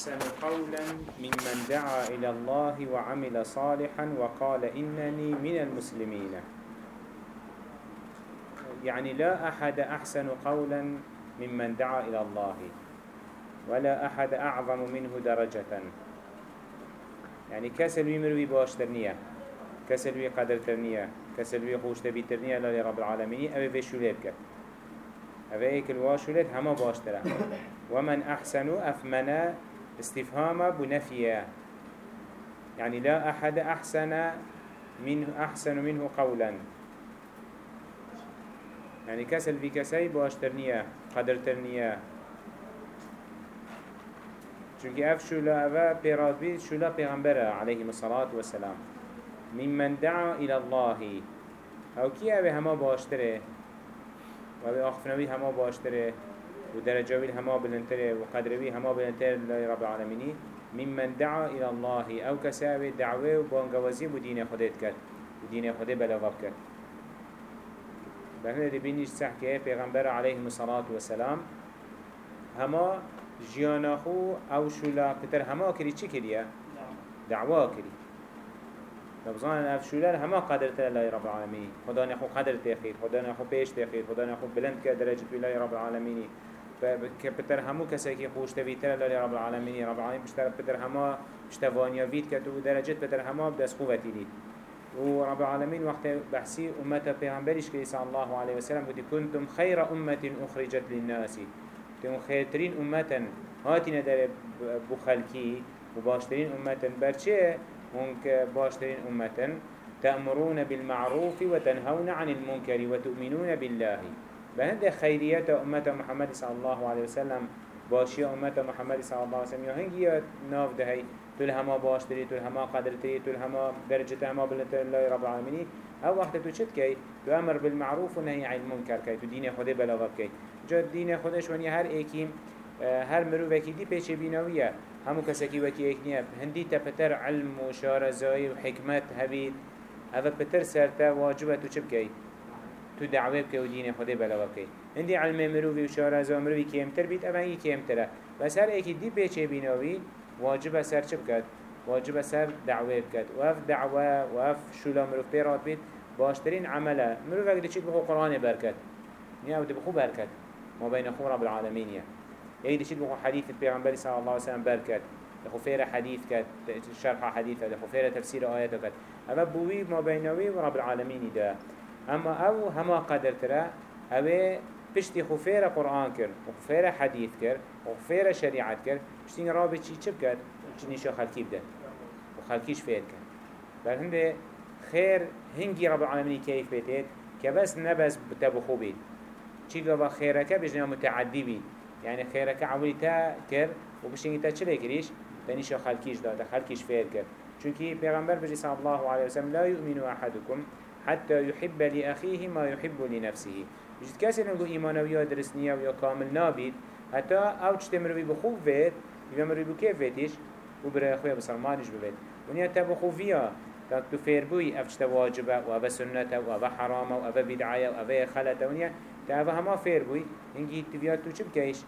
أحسن قولا ممن دعا إلى الله وعمل صالحا وقال إنني من المسلمين. يعني لا أحد أحسن قولا ممن دعا إلى الله ولا أحد أعظم منه درجة. يعني كسل ويمروي باشترنية كسل وي قدر ترنية كسل وي خوش تبي ترنية لرب العالمين أبي في شولير أبي ايك الواشولت هما باشترا ومن أحسن أفمنا استفهام بنفيه. يعني لا أحد أحسن منه أحسن منه قولا. يعني كسل في كسي باشترنية قدر ترنية. چونك اف شولا افا بيراد بيت شولا پیغمبره عليه الصلاة والسلام. ممن دعا إلى الله. أو كي اوه هما باشتره؟ و اوه آخفنوی هما باشتره؟ و درجوی هما بلنتره و قدروی هما بلنتره لله رب العالمين. ممن دعا إلى الله أو كساوي دعوة و بانگوازي و دين خودت کرد. و دين خوده بلغب کرد. بهنده بینیش سحکه پیغمبر عليه الصلاة والسلام هما جیانا خو أو شولا پتر هما کری چی کریه؟ دعوا کری. نبزان اف شولا هما قدر تر الله رب العالمين خدا نخو قدر تخیر خدا نخو پیش تخیر خدا نخو بلند که درجة الله رب العالمين پتر همو کسی که خوش تر الله رب العالمين رب العالمين بشتر پتر هما بشتوانیا وید که تو درجة پتر هما بدست قوتی دید. و رب العالمين وقت بحثي أمة پیغمبرش كي صلى الله عليه وسلم قلت كنتم خير أمة أخرجت للناس تم خيرترين أمة هاتين در بخلكي وباشترين أمة برچه هنك باشترين أمة تأمرون بالمعروف وتنهون عن المنكر وتؤمنون بالله. بهند خيريات أمة محمد صلى الله عليه وسلم باشي أمة محمد صلى الله عليه وسلم يهنجي ناف دهي تل هما باشتري تل هما قدرتي تل هما درجة هما بلت الله رب العالمين أو وقت تو چت كي تو أمر بالمعروف ونهي عن المنكر كي تو دين خده بلاغب كي جا دين خودش وني هر ايكيم هر مرو وكي دي پیچه بیناویه همو کسکی وکی ایک نیه هندی تا پتر علم و شارزایی و حکمت هبید. اوه پتر سرتا واجبه تو چه بکی؟ تو دعوه بکی و دین خوده بلا بکی هندی علم مروی و شارزا مروی کمتر بید اوه هنگی کمتره بس هر ایکی دی پیچه بیناوی واجبه سر چه بکد؟ واجبه سر دعوه بکد. و اف دعوه و اف شولا مروف پیرات بید باشترین عمله. مروف اگه چی بخو قرآن برکت. نیا أو بخو برکت. ما بین خو رب العالمین يعني دشيت بخو حديث البيغمبر صلى الله عليه وسلم بركت دخو فيرا حديث كت شرح حديث دخو فيرا تفسير آيات كت أما بوي ما بينوي ورب العالمين ده أما أو هما قدر ترى أبي بشتي خفيرة قرآن كر وخفيرة حديث كر وخفيرة شريعة كر بشتين رابط شي چب كر چنيشا خلقي بده وخلقيش فيد كر بل هنده خير هنگي رب العالمين كيف بيتت كبس نبس بتبخو بيت چي قوة خيرك بجنا متعدي بيت يعني خيرك عولی تا کر و بشینگی تا چه کریش تنیش خلکیش داد خلکیش فیر کرد. چونکی پیغمبر بجی صلی الله علیه وسلم لا يؤمن أحدكم حتى يحب لأخيه ما يحب لنفسه. بجد كاسي نقول إيمانوية درسنية ويا كامل نابد حتى أو تشتمروي بخوف فيت يمروي بكيف فيتش وبرا أخويا بسلمانش ببيت ونيا تبخوفيا تو فيربوي أفشت واجبه وأبا سنته وأبا حرامه وأبا بدعاية وأبا خلته ونيا تأبا هما فيربوي هنجي تبيات تو چبكيش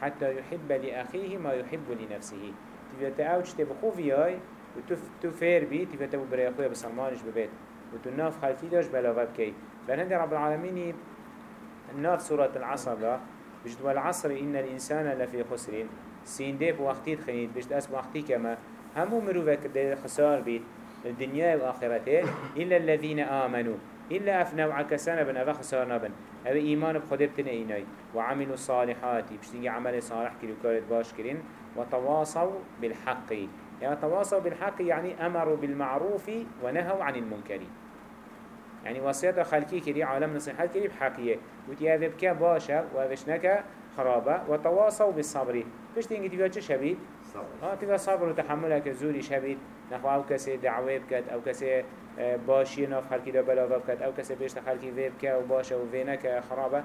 حتى يحب لأخيه ما يحب لنفسه. تبيات أوش تبخو فياي وتو فير بي تبيات أبو بري أخويا بسلمانش ببيت وتو ناف خلفي داش بلاغات كي؟ فهند رب العالمين الناف سورة العصر ده بجد والعصر إن الإنسان لفي خسر. سين ديب وقتي تخنيد بجد أسم وقتي كما. همو مروفك دي خسار بيت الدنيا والآخرته إلا الذين آمنوا إلا أف نوع كسانا بن أفا خسارنا بن أبا إيمان بخده بتن إيناي وعملوا الصالحات بشتنجي عمل صالح كيلو كارت باش كرين. وتواصوا بالحق. يعني تواصوا بالحق يعني أمروا بالمعروف ونهوا عن المنكر. يعني وصيات خلقي كري عالم نصيحات كري بحقية. وتي أذبك باشا وأذشنك خرابة وتواصوا بالصبر. بشتنجي تبقى شبيد ها تبقى صبر. وتحملك زوري شبيد نخو أو كسي دعوة بكت أو كسي باشی ناف خلکی دا بلاغا بکد أو کسی بیشت خلکی ویب که و باشه و وینه که خرابة.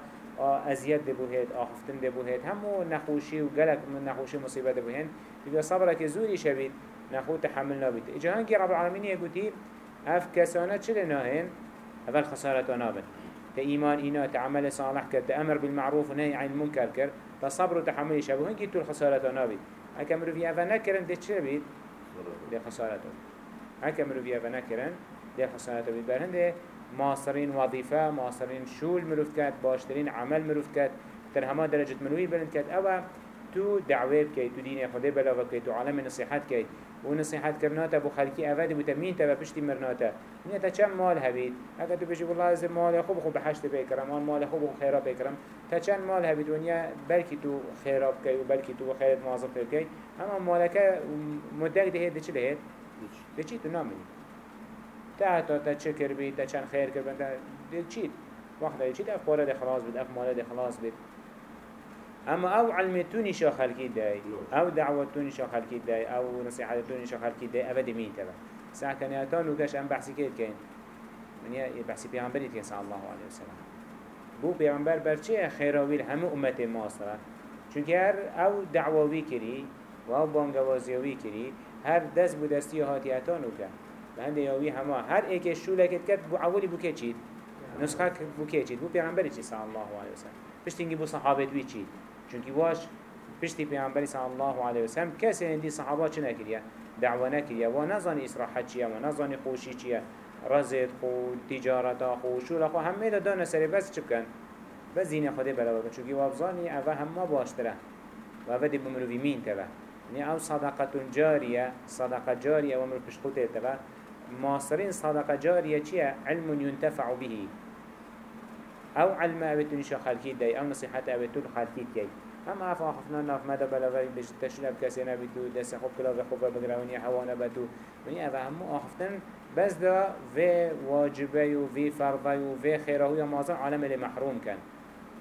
ازید دبو هید آخفتن دبو هید همو نخوشی و گلک من نخوشی مصیبت دبو هین بیا صبره که زوری شبید نخو تحمل نابید إجا هنگی رب العالمین یکوتی اف کسانه چلی ناهین اول خسارت نابد تإيمان إنا تعمل صالح كر تأمر بالمعروف ونهي عن المنكر كر تصبر وتحمل شبه هنگي تو الخسارة نابد هكا مروفي أفا نكرن دي چه بيت؟ دي خسارته هكا مروفي أفا نكرن دي خسارته بيت برهنده ماصرين وظيفة ماصرين شول مروفت كات باشترين عمل مروفت كات تر هما درجة مروي بلند كات أو تو دعوه بكي تو دين خده بلا بكي تو عالم نصيحات كي و نصيحات كرناتا بو خلقي أفاد بو تمين تبا پشتی مرناتا من تا چند مال هبید اگه تو بجی والله از مال خوب خوب بحشت بکرم آن مال خوب خوب خیرا بکرم تا چند مال هبید ونیا بلکی تو خیرا بکی و بلکی تو خیرت موظف بکی اما مالکه مدک ده ده چه لهید؟ ده چی تو نامنی تا تا تا چه کر تا چند خیر کر بند ده چی وقت چی اف باره ده خلاص بید اف مال ده خلاص بید أما أو علمتوني شو خلقي داي أو دعوتوني شو خلقي داي أو نصيحتوني شو خلقي داي ابدا مين تبا ساعة كان ياتان وكاش أم بحثي كيد كين؟ من يا بحثي بيغمبري تكين صلى الله عليه وسلم. بو بيغمبر برچه خيراويل همه امت ماصرة چونك هر أو دعووي كري و أو بانگوازيوي كري هر دست بو دستي هاتي اتان وكا بهنده ياوي هما هر ايك شولكت كت بو عولي بو كي چيد نسخة بو چيد بو بيغمبري چي صلى الله عليه وسلم. پشتینگی بو صحابت وی چید چونکی واش پشتی پیامبری صلی الله علیه و سلم کسی هندی صحابه چه نکریه؟ دعوه نکریه. و نزانی اسراحت چیه؟ و نزانی خوشی چیه؟ رزد خو تجارت خو شول خو همه دا دانه سری بس چه بکن؟ بس زین خود بلا بکن چونکی وابزانی اوه همه باشتره. و اوه دی بمروی مین تبه. یعنی أو صدقه جاریه صدقه جاریه و مرو پشتوته تبه. ماصرين صدقه جاریه چیه؟ علم ينتفع به. أو علم اوتون شا خلقی دی أو نصیحت اوتون خلقی کی هم اف آخفنا ناف مدى بلغي بش تشلب كسي نبيتو دست خوب في خوب بگروني هوا نبتو وني اف همو آخفتن بس دا في واجبة و في فرضة و في خيرة يا مازن عالم اللي محروم كان.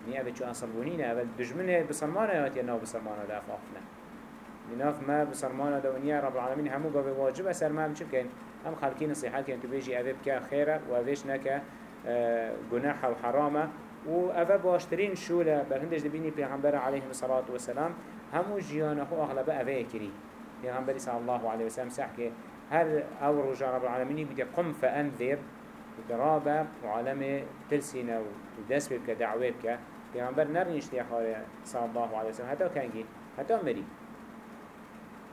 ني اف چو اصل بونين اف دجمنه بسلمانه ياتي ناف بسلمانه دا اف آخفنا. ناف ما بسلمانه دا ونيا رب العالمين همو قابل واجب اسر ما چه بكين هم خلقين نصيحات كين تبيجي اف بكا خيرة و افيش نكا جناح و حرامه و اوه باشترین شولة بر هندش دبینی پیغمبر علیه الصلاة والسلام. همو جیانه خو اغلبه اوه کری. پیغمبری صلی الله علیه وسلم سحکه هر أو رجاء رب العالمين بدي قم فأنذر. درابة وعالم تلسينا ودس بك دعوة بك پیغمبر نرنيش تيخاري صلى الله عليه وسلم حتى كان جي حتى مري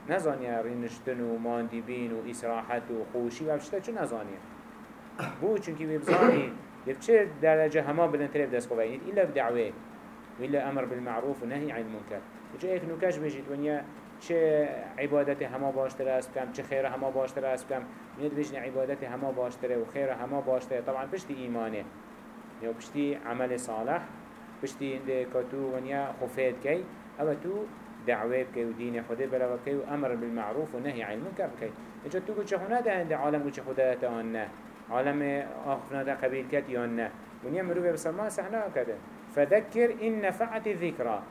نزانيا رينشتن وماندبين وإسراحة وخوشي وابشتا چو نزانيا بو چونكي بيبزاني چه درجة هما بدن تريف دست قوينيت إلا بدعوه وإلا أمر بالمعروف ونهي عن المنكر. وچه ايك نوكاش بيجيت ونيا چه عبادت هما باشتر است کم چه هما باشتر است کم میاد بجنی عبادت هما باشتره و خیر هما باشتره. طبعا پشتی ایمانه. یا پشتی عمل صالح پشتی انده کتو ونیا خفید کی أو تو دعوه بكي ودين خده بلا بكي وأمر بالمعروف ونهي عن المنكر بكي إذا قلت شخونا ده عند عالم قلت خده تانه عالم آخفنا ده قبيل كت يا نه؟ ونيا مروبة بسلمان سحنا كده فذكر إن نفعت الذكرى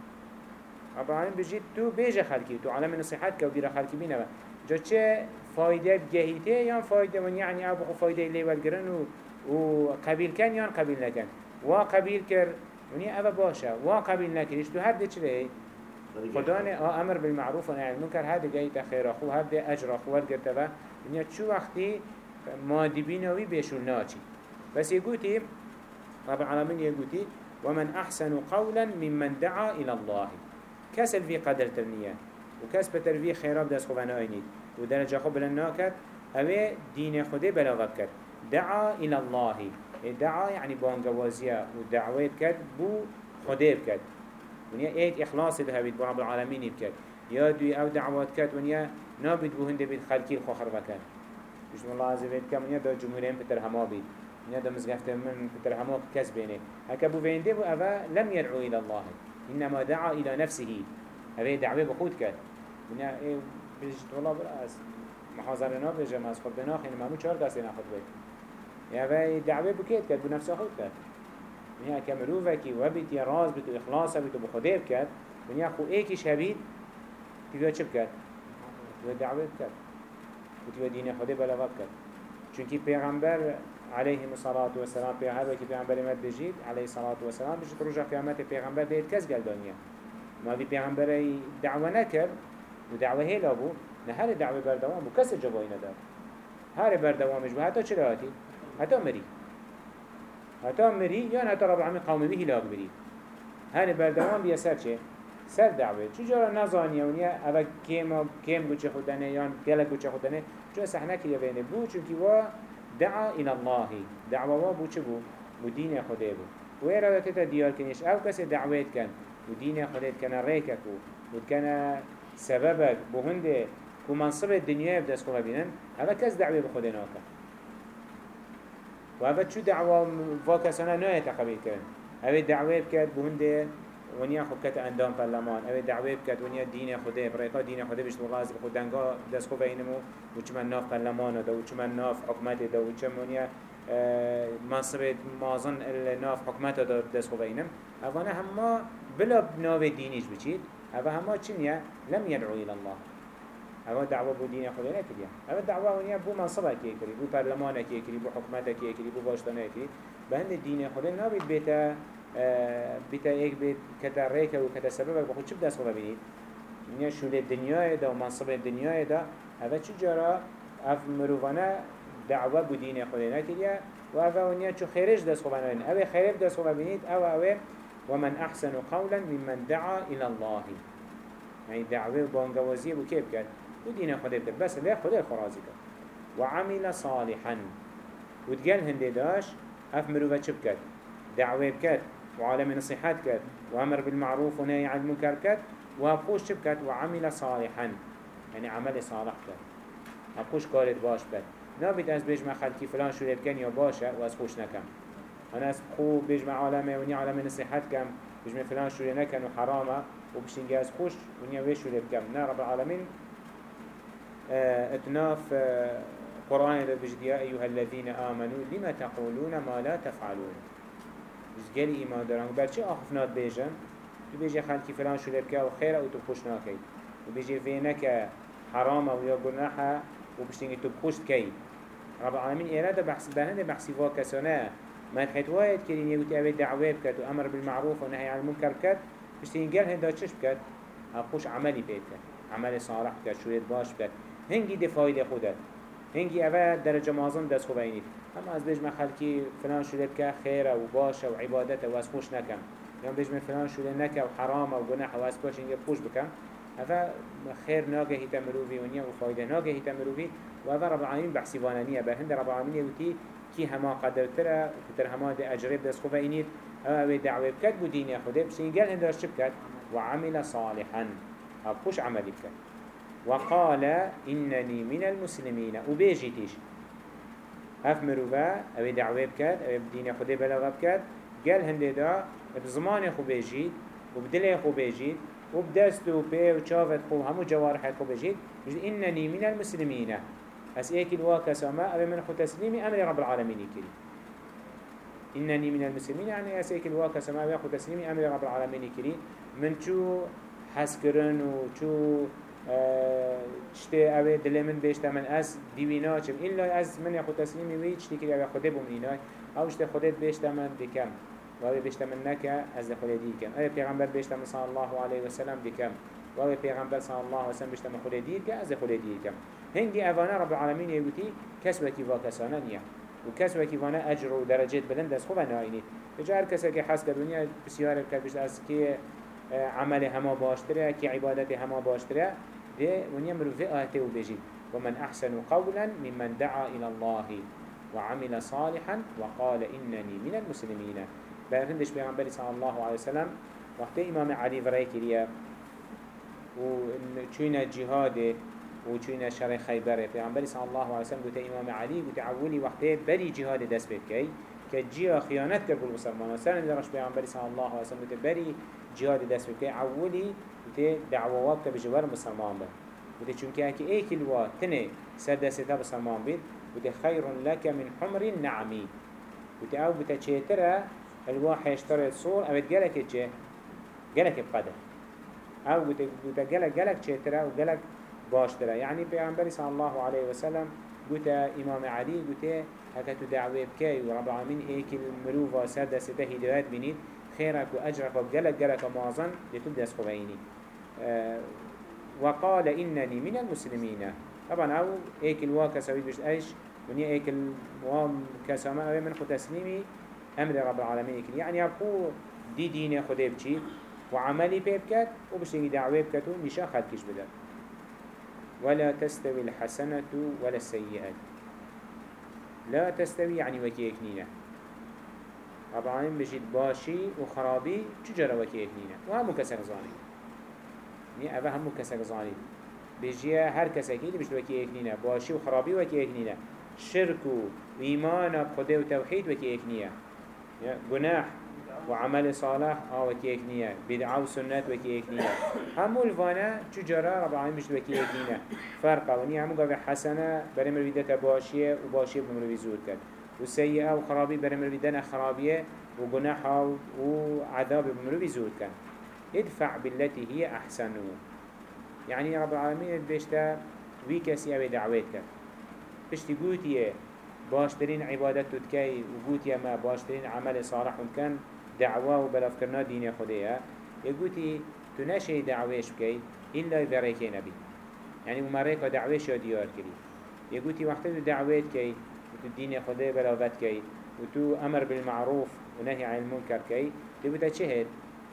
رب العالمين بجيت تو بيجا خلقي تو عالم نصيحات كوبيرا خلقي بينا جا چه فايدة بجهيته يان فايدة من يعني أبو فايدة اللي والقرن وقبيل كان يان قبيل نكن وقبيل كر ونيا أبا باشا وقبيل نكريش تو هر دي خدانه أمر بالمعروف ونهي عن المنكر هذا جاي تخير اخو هذا اجر اخو ورقرتبه ونيا شو وقتي مادی بیناوی بیشون ناچی. بس يقولي رب العالمين يقولي ومن أحسن قولا ممن دعا إلى الله. كسل في قدر ترنية وكس بتر في خيراب دست خوانا اينيد ودرجة خب لناكت اوه دين خده بلغت كد دعا إلى الله. دعا يعني بانقوازية ودعوات كد بو خده بكد ونيا ايت إخلاص ده بيت رب العالمين بكد يا دوي أو دعوات كد ونيا نابد بو هنده بيت خلقي بكد بسم الله عز وجل كم يدا جمهورين بتر هما بيت يدا مزقفت من بتر هما كس بينه هكا بو فين ديبو أفا لم يدعو إلى الله إنما دعا إلى نفسه. أفا دعوه بخود كد من إيه بيجت والله برأس محاضرنا بيجا ما أسخد بناخ إنما مو چهار دستين أخد بيت أفا دعوه بكيت كد بنفسه خود كد من هكا مروفكي وبيت يراز بيت إخلاص بيت بخده بكد من يخو إيكيش هبيت تبقى چه بكد تبقى دعوه بكد وتبا دين خده بلغت كد چونكي پیغمبر عليه الصلاة والسلام پیغمبر كي پیغمبر مد بجيد عليه الصلاة والسلام بجيت رجع قيامت پیغمبر ديت كز قل دنيا ما في پیغمبر دعوة نكر ودعوة هيلا بو نهار دعوة بردوام بو كس جوائي ندار هار بردوامش بو حتى چرا هاتي حتى مري حتى مري يعني حتى رب العالمين قوم به لاغ بري هار بردوام بيسر چه؟ سر دعوه. چجورا نزانیه ونیا اوه کیم کیم گوچه خودنه یا گلک گوچه خودنه؟ جو سحنه کریه بینه بو؟ چونکی وا دعا الله. دعوه وا بو چه بو؟ بو دین خوده بو. و ایرا تا دیار کنیش. أو کسی دعوت کن. و دین خودت کن ریکک و کن سببك بو هنده. کو منصب الدنيا بدست خواه بینن. اوه کس دعوه بخوده ناکن و اوه چو دعوه واکسانه نه تقبیل کرن اوه دعوه بکرد بو هنده ونیا خب کت اندام پرلمان. اوه دعوه بکرد ونیا دین خوده برایقا دین خوده بشت والله از خود دنگا دست خواه اینمو و چمن ناف پرلمان دا و چمن ناف حکمت دا و چم ونیا منصب مازن ناف حکمت دا دست خواه اینم. اوانه همه بلا ناو دینیش بچید. اوه همه چنیه لم الى الله. اوه دعوه بو دین خدا نکریه اوه دعوه ونیا بو منصبه کی کری بو پرلمان کی کری بو حکمت کی کری بو باشتانه کری به هند دین خدا نبید بیتا. بیتا ایک بیت کتا ریکه و کتا سبب بخود چه بدست خدا بینید ونیا شول دنیای دا و منصب دنیای دا اوه چه جارا أف مروفانه دعوة بو دین خدا نکریه و اوه ونیا چو خیرش دست خدا بینید اوه خیرش دست خدا بینید اوه اوه ومن أحسن قولا ممن دعا إلى الله. يعني دعوة بانجوازية وكيف كان؟ ودين خده بكت بس لا خده خرازي كت وعمل صالحا. وتقال هندي داش. أف مروفة شبكت دعوة بكت. وعالم نصيحات كت وأمر بالمعروف ونهي عن المنكر كت وأبقوش شبكت وعمل صالحا. يعني عمل صالح كت أبقوش قالت باش بكت نابد أز بيج ما خلقي فلان شو لبكن يا باشا وأز خوش نكم أنا أز خو بيج ما عالمه ونيا عالم نصيحات كم بيج ما فلان شو لنكن وحرامه وبشتنجي أز خوش ونيا ويش شو لبكم نا رب العالمين اتناف قرآن ده بجد يا أيها الذين آمنوا لما تقولون ما لا تفعلون؟ جزگلی ایمان دارن. بچه آخفنات بیجن تو بیجه خلکی فلان شده که و خیره او تو خوش ناکی و بیجه وینه که حرامه و یا گناحه و تو پوشت کی. رب العالمین ایره ده بحث بهنه ده بحثی با کسانه من خطوایت کرین یه گوتی اوه دعوه و امر بالمعروف و نهی عن کر بکت. بشتینگه هنده چش بکد خوش عملی بید عمل صالح بکت شوید باش بکت. هنگی دفاعی ده خودت هنگی اوه درجه مازم دست خوب اینید. اما از بجمع خلکی فلان شده که خیره و باشه و عبادته و از خوش نکم یا بجمع فلان شده نکه و حرامه و گناح و از باش اینگه خوش بکم اوه خیر ناگه هیتا مروفی و نیا و فایده ناگه هیتا مروفی و اوه رب وانانیه به هند رب العالمین یوتی کی هما قدر تره کتر هما ده اجره دست خوب اینید اوه دعوه بکت بو دین خوده بشین گل هنداش چه بکت وعمل صالحا خوش عملی بکت وقال إنني من المسلمين وبيجيتيش هف مروفا أو دعوة بكات أو بدين خده بلغة بكات قال هنده دا بزمان خو بيجيت وبدل خو بيجيت وبدست وبي وشافت خو همو جوارح خو بيجيت إنني من المسلمين أس إيك الواقع سما أو من خو تسليمي أمر رب العالمين كري إنني من المسلمين يعني أس إيك الواقع سما أو خو تسليمي أمر رب العالمين كري من شو حسكرن وشو چته اوه دل من بیشتر من از دیوینا چم ایلا از من خود تسلیمی وی چتی که اوه خوده بوم اینای آو چته خودت بیشتر من دکم و اوه بیشتر من نکه از خود دیکم اوه پیغمبر بیشتر من صلی الله علیه و سلم دکم و اوه پیغمبر صلی الله علیه و سلم بیشتر من خود دید که از خود دیکم هنگی اوانه رب العالمین یوتی کس وکی واکسانه نیه و کس وکی وانه اجر و درجات بلند از خوب ناینید بجا هر کسی که حس دنیا بسیار کرد بیشتر از که عمل هما باشتره که عبادت هما باشتره ده ونيا مروفي آته وبيجي ومن أحسن قولا ممن دعا إلى الله وعمل صالحا وقال إنني من المسلمين بأفندش بيغنبري صلى الله عليه وسلم وقت إمام علي فريك ليا وچونا جهاده وچونا شر خيبره بيغنبري صلى الله عليه وسلم قلت إمام علي قلت عولي وقت بري جهاد دست بكي كجيا خيانت كبول مسلمان وسلم درش بيغنبري صلى الله عليه وسلم قلت بري جهاد دست بكي عولي وتي دعوات كبجوار مسلمان بد وتي چونك هكي ايك الوا تنه سر دستا مسلمان بد وتي خير لك من حمر النعمي وتي أو بتا چيتره الوا حيشتر الصور أو تقلك چه؟ قلك بقدر أو بتا بتا قلك قلك چيتره وقلك باشتره يعني پیغمبر صلى الله عليه وسلم قلت امام علي قلت هكا دعوه بكي ورب العالمين ايك المروفة سر دستا هدايات بنيد خيرك وأجرك وقلك قلك معظم لتبدأ سخبيني أه وقال إنني من المسلمين. طبعا أو ايك الواقع سويد بشت أيش؟ ونيا ايك الوام كسامة من خو تسليمي أمر رب العالمين يعني أبقو دي دين خده بچي وعملي بيبكت وبشتنجي دعوة بكتو نشا خلقش بدأ ولا تستوي الحسنة ولا السيئة. لا تستوي يعني وكي طبعا بجد باشي وخرابي چجرا وكي اكنينة وهمو كسر زاني. يعني اوه همو كسر زاني بجيه هر كسكي دي بجد وكي اكنينة باشي وخرابي وكي اكنينة شرك وإيمان بخده وتوحيد وكي اكنينة جناح وعمل صالح آه وكي اكنية بدعا وسنة وكي اكنية همو الفانا چجرا رب العالمين مش وكي اكنية فرقا وني همو قوي حسنة برمر بيدتا باشية وباشية بمرو بيزور كد وسيئة وخرابي برمر بيدنا خرابية وجناحة وعذاب بمرو بيزور كد ادفع بالتي هي أحسن. يعني رب العالمين بيشتا وي كسي أبي دعوتك بشتي قوتيه باشترين عبادت تتكي وقوتيه ما باشترين عمل صالح كان. دعوة و بلاف کرنا دین خودیه یکوتی تو نشه دعوهش بکی إلا يبريكي نبي. يعني ومريكا دعوهش يا ديار كري. يقولي وقت تو دعوات كي وتو الدين خدای بلافت كي وتو أمر بالمعروف ونهي عن المنكر كي دبوتا چهد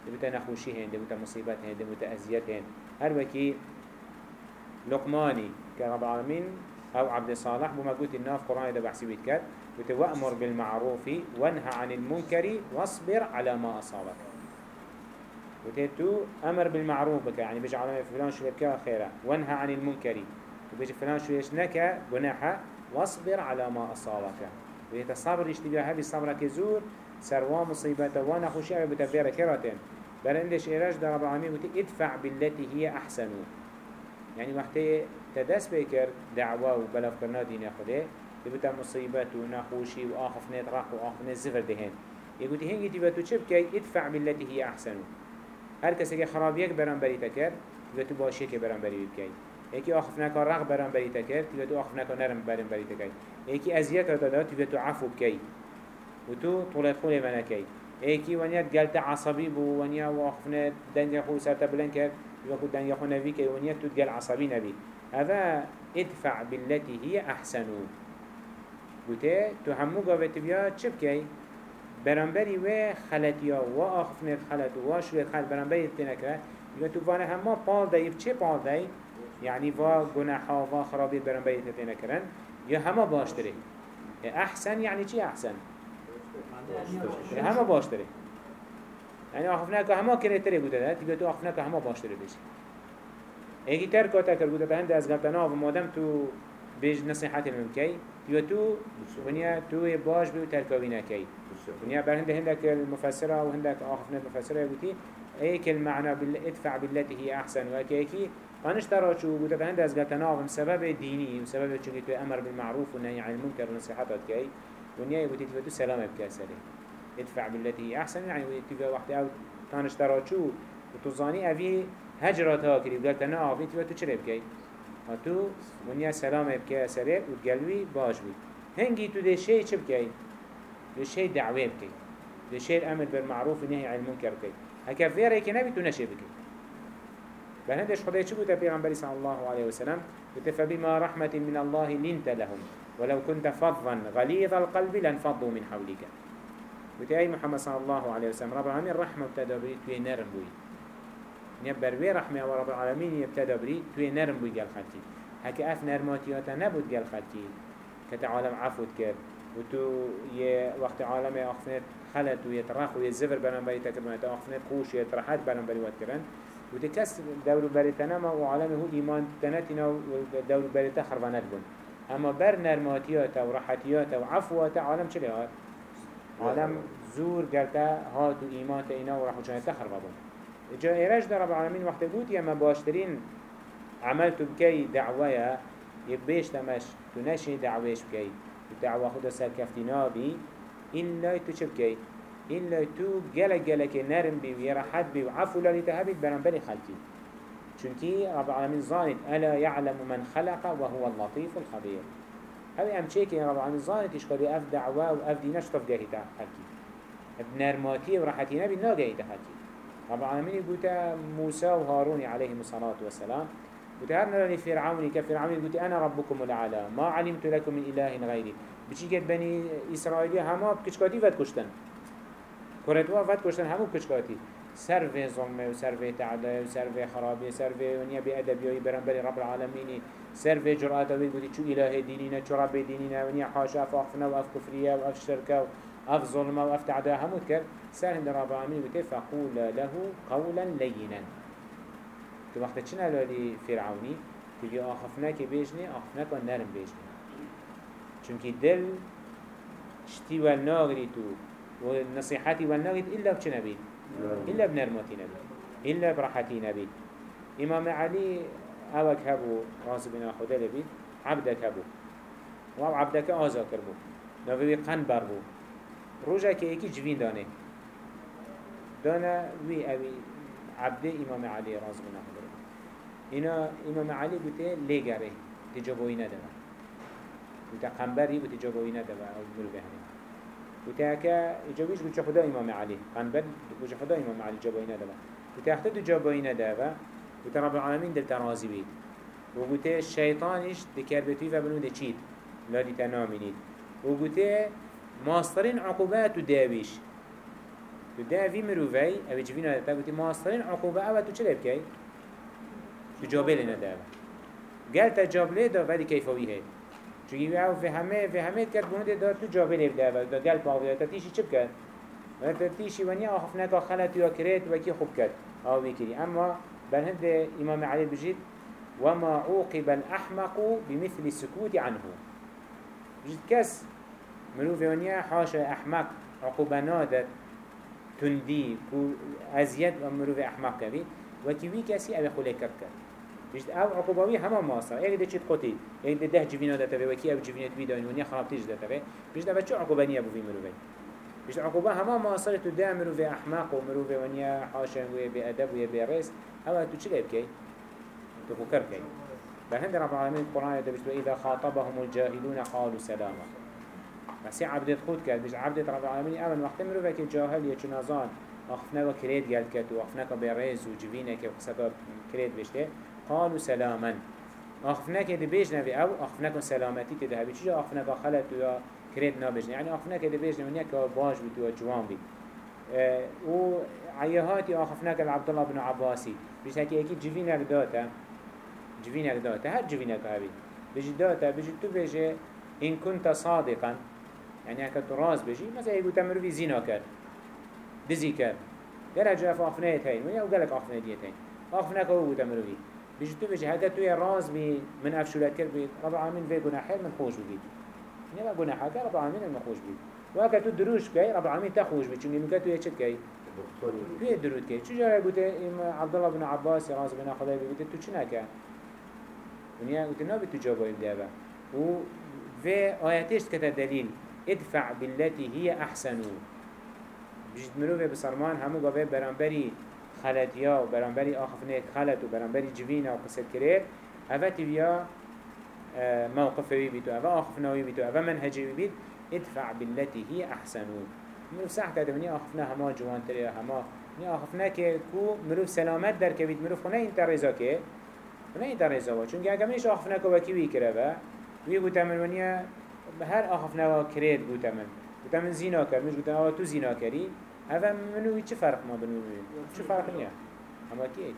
دبوتا نخوشي هن دبوتا مصيبت هن دبوتا أزيات هن هر وكي لقماني كرب العالمين أو عبد صالح بما قلت الناف قرآن ده بحسي بيتكت وتوأمر بالمعروف وانهى عن المنكر واصبر على ما أصابك وتتو أمر بالمعروف بك يعني بيجي فلان شو بك خيرا وانهى عن المنكر وبيجي فلان شو يشنك جناحة واصبر على ما أصابك. ويتا صبر يشتبه هذه صبرك زور. سروا مصيبة وأنا خوشي بتبير كراتين بل عندش إيراج در رب العالمين ادفع بالتي هي أحسن. يعني وقت تدس بكر دعوة وبلغ كرنا دين خده ببتا مصيبت ونخوشي وآخف نترح وآخف نزفر دهن. يقول هنگي تبتو چه بكي ادفع بالتي هي أحسن. هر کسی که خرابیک برانبری تکر تبتو باشی که برانبری بکی. یکی آخف نکا رغ برانبری تکر تبتو آخف نکا نرم برانبری تکی یکی ازیت را دادا تبتو عفو بکی و تو طولت خونه ونکی یکی ونیت گلت عصبی بو ونیا و آخفنه دنیا خو سرتا بلند کرد يقول دنيا خو نبي كي ونيت تتقل عصبي نبي هذا ادفع بالتي هي أحسن بوته تو همو قاوت بیا چه بکی؟ برانبری و خلطیا و آخفنت خلط و شویت خلط برانبری تنکره یا تو وانه همه پال دایی چه پال دایی؟ يعني و گناحا و خرابی برانبری تنکرن یا همه باشتره احسن يعني چی احسن؟ همه باشتره يعني آخفنه که همه کنه تره بوده ده تیگه تو آخفنه که همه باشتره بشه اگه ترکا تکر بوده به هنده از گلتنا و مادم تو بیج نصیحت الممکی يو تو؟ ونيا تو باش بيو تركوي نكي ونيا بر هندك هندك المفسرة وهندك آخفنا المفسرة يقولي ايك المعنى بالادفع بالتي هي أحسن. وكيكي قانش ترى شو بوده بهند از قتناهم سبب ديني وسبب چونك تو أمر بالمعروف والنهي عن المنكر ونصيحتات كي ونيا يقولي تفتو سلام بكاسره ادفع بالتي هي أحسن يعني تبقى وقت أو قانش ترى شو وتظاني أبي هجرات هاكري وقتناهم تفتو چرا بكي هاتو ونیا سلام بکه سره و گلوی باش بی. هنگی تو ده شی چه بکی؟ ده شی دعوه بکی ده شی الامر بالمعروف و نهی عن المنکر بکی هکا فیره که نبی تو نشه بکی فهندش خدای چه بوده پیغمبری صلی الله علیه وسلم بوده فبما رحمة من الله لنت لهم ولو كنت فظا غليظ القلب لانفضوا من حولك بوده محمد صلى الله عليه وسلم رب العالمين رحمة بتدبري توي نرم بوي نبر وی رحمه و رب العالمین یبتدا بری توی نرم بود گل خلکی هکه اف نرماتیاتا نبود گل خلکی که عالم عفوت کرد و تو یه وقت عالم اخفنت خلط و و برن بری تکرمه تا اخفنت خوش بری ود کرن و دی کس دور بری تنما و عالم هو ایمان تنتینا و دور بری تخربانت بون. أما بر نرماتیاتا و راحتیاتا و عفواتا عالم چلی هات؟ عالم زور گرتا هات و ایمان اینا و راحوشانتا خربا جا ایرش در رب العالمین وقت بود یا ما باشترین عمل تو بکی دعوه یبیش تمش تو نشی دعوهش بکی. دعوه خود سر کفتی نابی این لای تو لای تو گله گله که نرم بی و یرحت بی و عفو لالی تهبید برن بری خلکی چونکی رب العالمین ظانت ألا يعلم من خلق وهو اللطيف الخبير. ام چه که رب العالمین ظانت اشکالی أف دعوة و أف دینش تفگهی تا خلکی بنرماتی و راحتی نبی ناگهی تا خلکی رب العالمين يقول موسى وهارون عليهم الصلاة والسلام. قلت هرنا لفرعون كفرعون قلت أنا ربكم الأعلى. ما علمت لكم من إله غيري. بچی گد بنی اسرائیلی همه کچکاتی ود کشتن کرتوا ود کشتن همه کچکاتی سر في ظلمه وسر في تعداء وسر في خرابه وسر في ونيا بأدبيوي برنبري رب العالمين سر في جرأة ويد بودي شو إله دينينا شو رب دينينا ونيا حاشا فأخفنا وأف كفرية وأف شركة وأف ظلمة وأف تعداء هموت كر سر هند رب العالمين بودي فقول له قولا لينا تو وقت چنا لالي فرعوني تبي آخفنا كي بيجني آخفنا كان نرم بيجني چونكي دل شتي والناغري تو ونصيحتي والناغري إلا بچنا بيت إلا بنرمتي نبي إلا براحتي نبي إمام علي أوك هبو راس بنا خدا لبيت عبدك هبو. وأب عبدك آزا كربو. نوي قنبر بو. روجا كي ايكي جوين دانه. دانا وي أبي عبد إمام علي راس بنا خدا إنا إمام علي بوته ليگره. تجابوينه دوا بوته قنبري بوته جابوينه دوا أو ملوه وتاكا يجويش بوش خدا إمام علي. قنبل بوش خدا إمام علي جابوينه دبا وتاخت دو جابوينه دبا وتا رب العالمين دل ترازي بيت. وقوته الشيطانش دكار بتوي فبنو ده چيد؟ لا دي تنامينيد وقوته ماسترين عقوبات داويش تو داوي مروفي أو جفينا دتا قوته ماسترين عقوبة أو تو چلي بكي تو جابه لنا دابا. قال تجاب لي دا ولی كيفوي هيد چونکه أو في همه في همه کرد بونه دار تو جابه لیب ده و گل پاوی تا تیشی چپ کرد و تا تیشی ونیا آخف نکا خلط یا کرد و کی خوب کرد أو بکری اما بل هند امام علی بجید وما عوقب الأحمق بمثل السكوت عنه بجد كس مروف ونيا حاشا أحمق عقوبة نادت تندي كو أزيد مروف أحمق كبير وكي كسي أبي خلي كركر بيشت أو عقوباوي هما ماسا إيه ده چيت قطي إيه ده ده جوينه ده تبه وكي أو جوينه بيداين ونيا خراب تيج ده تبه بيشت ده چو عقوبانية ابو في مروفي بيشت عقوبة هما ماسا تو ده مروفي احماق ومروفي ونيا حاشا ويه بأدب ويه برس أو تو چلي بكي تو فكر كي بهند رب العالمين القرآن ده بيشت وإذا خاطبهم الجاهلون قالوا سلاما بس عبدت خود كد بيش عبدت رب العالمين اول وقت مروفي كي جاهل يچنازان اخفنا و کرید گل کت و اخفنا که بیرز و جوینه که قصه کرید بشته قالوا سلاما. أخفناك دي بيجنا في أو أخفناك سلامتي كده هبي چجا أخفناك خلت ويا كريد نابجنا يعني أخفناك دي بيجنا من يكا باش بتوا جوان بي أه و عيهاتي أخفناك العبد الله بن عباسي بيش هكي أكيد جفينك داتا. جفينك داتا. هر جفينك هبي بيجي داتا بيجي تو بيجي إن كنت صادقا. يعني هكا تراز بيجي مثلا يقول تمر في زينا كر دزي كر قال هجا أخفناك هين ويا وقالك أخفناك هين أخفناك هو تمر في بيجي تو بيجي هذا تو راز بي من أفشولات كر بي. رب العالمين في جناحين من خوش بي نما جناحه كر رب العالمين من خوش بي وهكذا تو دروش كي رب العالمين تخوش بي چونكي مكتو يشت كي تو درود كي شو جرى قلت؟ عبد الله بن عباس راز بن خدای بي. تو چنا كه ونيا قلت نبي تجاوب يبدأ و في آياتش كتا دليل. ادفع بالتي هي أحسن. بجد مروفة بسرمان همو قوه برانبري. خلطیا و برانبری آخفنه خلط و برانبری جوینا و قصد کرد اوه تیویا آه، موقفه بيت أو آخفناوي بيت أو منهجي بيت ادفع بالتي هي أحسنو. مروف صح كده مني آخفنا هما جوان تري هما مني آخفنا که كو مروف سلامت در كبيت مروف خونه انت رزا که خونه انت رزا و. چونکه اگه منش آخفنا که وکی وی کرده؟ و وی گوتمن منیا هر آخفنا و کرد گوتمن گوتمن زینا کرد مش گوتمن تو زینا کردی؟ هذا منو چه فرق ما بين وبين چه فرق نيا أما كي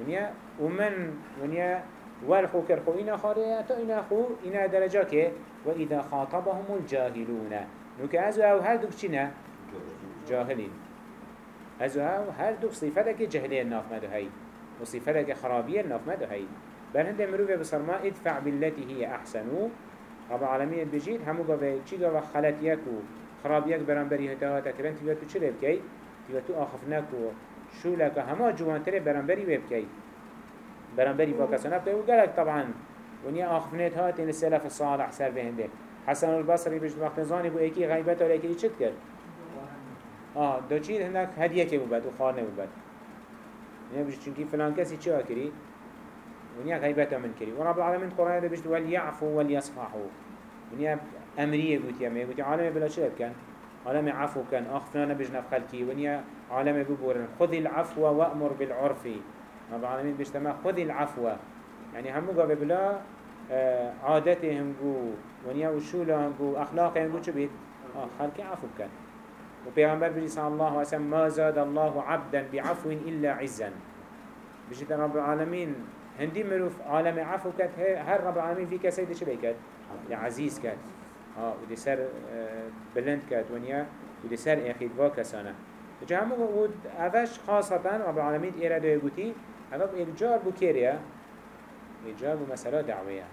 ونيا ومن ونيا والخو كرخو إنا خاريا تو إنا خو إنا درجة كي. وإذا خاطبهم الجاهلون. نوك أزو أو هل دوك چنا جاهلين. أزو أو هل دوك صفتك جهلية الناف مدو هاي وصفتك خرابية الناف مدو هاي بل هنده مروفة بصرما ادفع بالتي هي أحسن. رب العالمين بجيد همو قوة چي قوة خلت يكو؟ خراب یک برانبری هتا هتا کرن تیوه تو چه بکی؟ تیوه تو آخف نکو شو لکه همه جوانتره برانبری بکی برانبری با کسانه بکی و گلک طبعا. ونیا آخف نت هات این السلف الصالح سر بهنده حسن البصری بجد وقت زانی بو ایکی غیبت ولی ایکی چت کرد؟ آه دو چید هندک هدیه که بود و خانه بود ونیا بجد چونکی فلان کسی چه کری؟ ونیا غیبت من کری. و رب العالمین قرآن بجد ولیعفو ولیصفحو. ونیا امریه گوتی امه گوتی عالم بلا چه بکن عالم عفو کن آخفنا نبج نف خلقی ونیا عالم ببورن خذ العفو وأمر بالعرف. رب العالمين بيجتمع خذ العفو. يعني همو قابل بلا عادته هنگو ونیا وشولا هنگو اخلاق هنگو چه بید؟ خلقی عفو کن وبيغمبر بجي صلى الله عليه وسلم ما زاد الله عبدا بعفو إلا عزا. بجي رب العالمين هندي مروف عالم عفو كات هر رب العالمين في كسيد شبه كات عزيز كات ودي سر آه، بلند كات ونيا ودي سر اخيد واكسانا جا همو بود اوش خاصة رب العالمين ايرا دو يقوتي اوه الجار بو كيريا الجار بو مسألة دعوية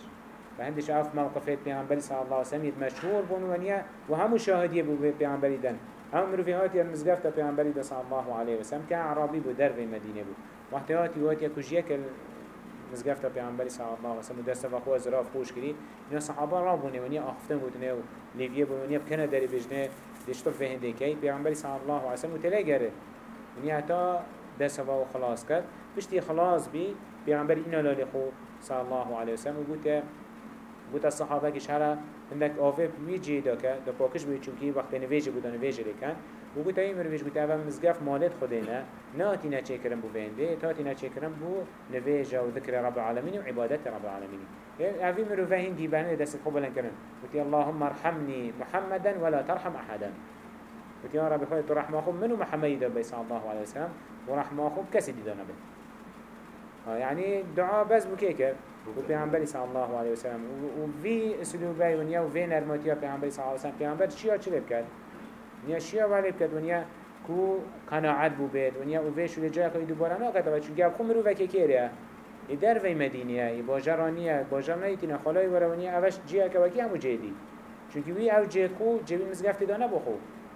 فهندش عف موقفات پیامبری صلی الله علیه و سلم مشهور بون ونیا و همو شاهدیه بو پیامبری دن. هم مروفی هاتی المزگفت پیامبری ده صلی الله علیه و سلم که عربی بو در مدینه بو. وقتی هاتی هاتی کجیه که مزگفت پیامبری صلی الله علیه و سلم دست و خو زراف خوش کردی. اینا صحابه را بونه ونیا آفتن بودنه و لیویه بو ونیا بکنه داری بجنه دشتر فهنده کی پیامبری صلی الله علیه و سلم تله گره. ونیا تا دست و خلاص کرد. بشتی خلاص بی پیامبری اینا لالی خو صلی الله علیه و سلم و گوته بود از صحابه که شهر هندک آفه ویجی دا که دا پاکش چونکی وقت نویجه بود نویجه لیکن و بود این مرویج بود اول مزگف مالت خوده نه. نه تی نچه کرم بو بینده تا تی نچه کرم بو نویجه و ذکر رب العالمین و عبادت رب العالمین. اوی مروفه هندی بهنه دست خوب بلن کرن بودی اللهم ارحمني محمدا ولا ترحم احدا. یا رب خواهد تو رحمه خوب منو محمدی دا بی صلی الله علیه وسلم. و رحمه خوب کسی دیدانه بید يعني دعاء بس بكيكر و پیامبری صلی الله علیه و سلم و وی اسلوبی و نیا و وی نرماتیا پیامبری صلی الله علیه و سلم پیامبر چیا چه دنیا شیا ولی که دنیا کو قناعت بو بید. دنیا او ویش و جای که دوباره ناکده و چون گب خون رو که کریه ای در وی مدینه ای باجرانیه باجر نیتینه خالای ورونیه اوش جیه که وکی همو جیدی. چونکی وی او جیه کو جیبی مزگفتی دانه بخو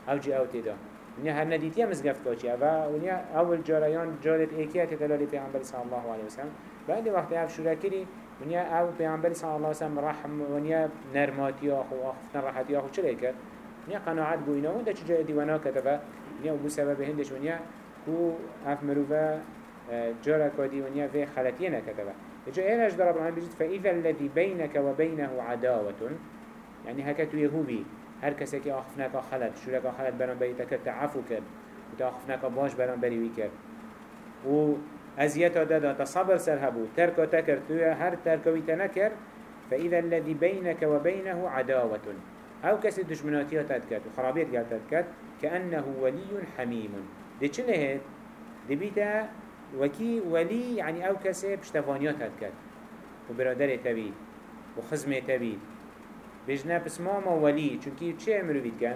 او جیه او تیدا. دنیا هر ندیتی هم مزگفت کاشی و اونیا اول جارایان جارت ایکیت دلالی پیغمبر صلی الله علیه وسلم بعد وقتی او شورکری دنیا او پیامبر صلی الله علیه و سلم رحم دنیا نرماتی آخو آخو فتن راحتی آخو چه ونیا قناعت بو اینا ونده چجا دیوانا کتبه ونیا بو سبب هندش ونیا کو اف مروفه جارا کادی ونیا في خلطیه نکتبه جا ایرش در رب العالمین بجید فإذا الذي بينك وبينه عداوة يعني هكذا يهوبي هر کسی که آخفناک خلط شورک خلط بران بری تکر تعفو کرد. و تا آخفناک باش بران بری وی کرد. و ازیت دادا تصبر سر هبو. ترکا تکر توی هر ترکوی تنکر فإذا الذي بينك وبينه عداوة. أو كسي دشمناتيها تدكت وخرابيت تدكت كأنه ولي حميم. دي لهت؟ دي بيتا وكي ولي يعني أو كسي بشتفانيات تدكت وبرادر تبيد وخزمة تبيد بجنة پس ماما ولی چونکی چه مروید کن؟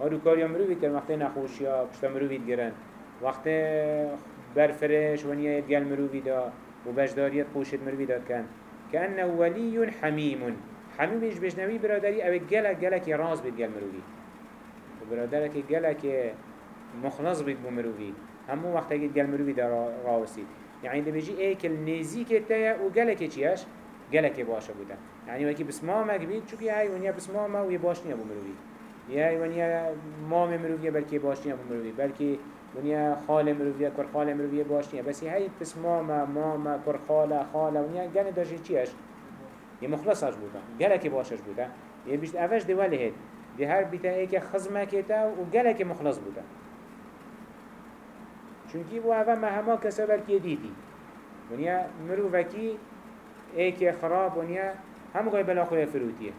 هارو کاریا مروید کن وقتی نخوشی ها پشتا مروید گرن وقتی برفرش ونیا گل مروید ها و بجداریت خوشت مروید کن كأنه ولي حميم. همین بیش بشنوی برادری او گلک گلک راز بید گل مروی و خب برادرک گلک مخلص بید بو مروی همون وقت اگه گل مروی در راوستید. یعنی ده بجی ای کل نیزی که تیه و گلک چیش؟ گلک باشه بوده. یعنی وکی بس مامک بید چوکی های ونیا بس ماما و یه باش نیا بو مروی یه ونیا مام مروی بلکی باش نیا بو مروی بلکی ونیا خال مروی کر خال مروی باش نیا بسی های بس ماما ماما کر خاله خاله ونیا گل داشت چیش؟ یه مخلصش بودن گلک باشش بودن. یه بیشت اوش دیوالی هید. دی هر بیتا ای که خزمه کتا و گلک مخلص بودن. چونکی بو اوه ما همه کسا بلکی دیدی. ونیا مرو وکی ای که خراب ونیا همه گای بلا خوی فروتیه.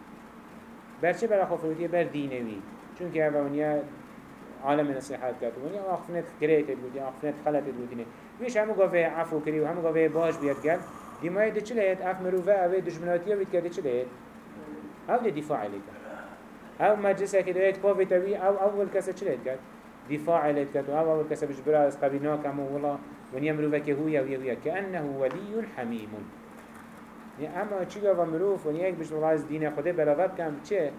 برچه بلا خوی فروتیه؟ بر دینوی. چونکی اوه ونیا عالم نصیحت کرد. و یا آخفنت کریت بودی آخفنت خلت بودی. نه ویش همه گفه عفو کری و همه گفه باش بیاد کرد دي ما يد چلهت اف مروفه اوه دشمناتيه بيت كده چلهت أو دي دفاع عليك أو مجلسه كده ايت قافه تبي أو اول كسه چلهت قال دفاع عليك كات أو اول كسه بجبرا از قبيناك امو والله ونيا مروفه كهويا ويا ويا كأنه ولي حميم يعني اما چی گفت مروف ونیا یک بشت از دین خدا بلاور کم چه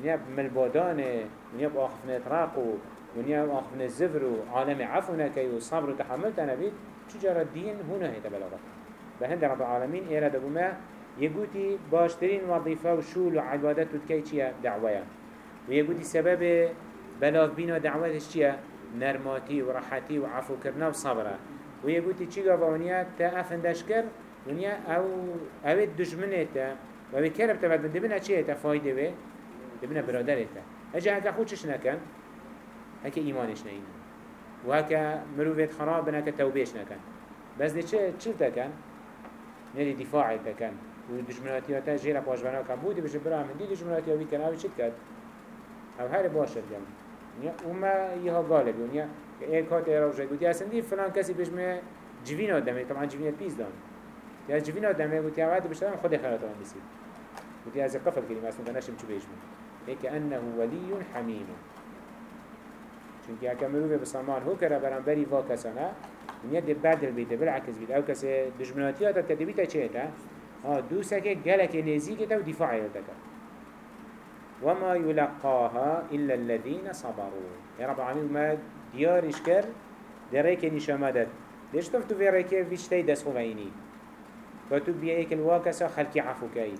ونیا ملبادانه ونیا بآخفنه راقو ونیا بآخفنه زفر و عالم عفونه که و صبر و تحمل تنبید چجارة دين هنا هي تبلغت بهند رب العالمين إرادة بما يقولي باشترين وظيفة وشول وعبادات وتكي چيا دعوية ويقولي سبب بلاغ بينا دعوتش چيا نرماتي ورحتي وعفو كرنا وصبرة ويقولي چيغا ونيا تا افندش ونيا أو اوه دجمنه تا. و كرب تبدن دبنا چيه تا؟ فايده بي دبنا برادره تا. اجا هكا خوشش نكن هكا ايمانش نين وهكا مروفيت خراب هكا توبيش نكن بس دي چه چل تكن نري دفاعي تكن ودجمناتياتا جيرا باش بنا كان بودي بجي برا من دي دجمناتيا ويكن أو چت كد أو هر باشر جمع وما يها غالب ونیا ایک هات ایرا وجه گوتی أصلا دی فلان کسی بهش می جوین آدمه طبعا جوین پیز دان یا جوین آدمه گوتی اول بشترم خود خیرات آن بسید گوتی از قفل کلمه أصلا نشم چو بهش می هيك أنه ولي حميم چونك هكا مروفة بسلمان هو كرا برانبري فا كسانا من يد بعد البيت بالعكس بيت. أو كسي دجمناتيات تدبيتا چهتا ها دوسك جلك نزيكتا ودفاع يلتك وما يلقاها إلا الذين صبروا. يا رب العالمين ما ديار إشكر دريك نشامدت ليش تفتو في ريكي في شتي دس خويني كتب بيه ايك الواكسة خلقي عفو كاي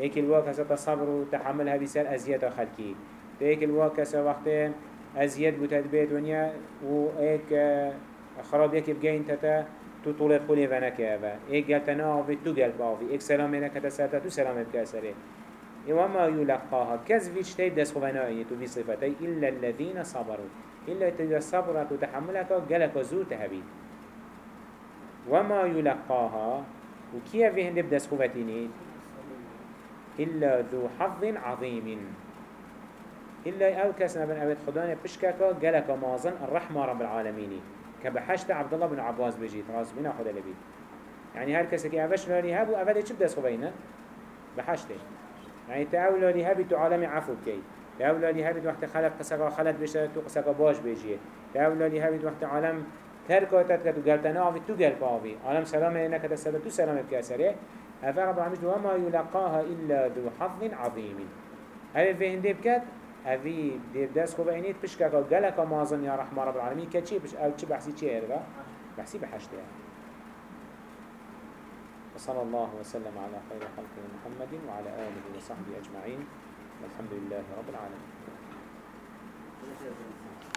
ايك الواكسة تصبر وتحملها بسال أزيادة خلقي ايك الواكسة وقت أزياد بتدبيت ونيا وإيك خراب يكي بجين تتا تو طول خولي فنك أبا إيك قال تناوي تو قال باوي إيك سلام إنك تسالتا تو سلام بكاسره وما يلقاها كذبش تيد دس خوانائي تو في صفتي إلا الذين صبروا. إلا تيد صبرت وتحملك قلق زور تهبي وما يلقاها وكيف في هندب دس خواتيني إلا ذو حظ عظيم إلا أو كسنا بن أبد خداني بشكاكا قلق مازن الرحمة رب العالمين كبحشت عبد الله بن عباس بجيت راس بنا خدا لبيت يعني هر كسك أفش لاني هابو أفد چب دس خوينه بحشته يعني تأولى هبي تو عالم عفو كي تأولى هبي وقت خلق قسقا خلق بشه تو قسقا باش بيجيه تأولى هبي وقت عالم تركاتت كتو قلتنا عفي تو قلب عفي عالم سلامه إنك تسلم تو سلامه بكاسره هفا رب العالمين وما يلقاها إلا ذو حظ عظيم هل في هندي بكت هذي دير داس خوب عينيت بشكا قالك مازن يا رحمة رب العالمين كتشي بش أو تشي بحسي تشي هربا بحسي بحشتها وصلى الله وسلم على خير خلق محمد وعلى آله وصحبه أجمعين والحمد لله رب العالمين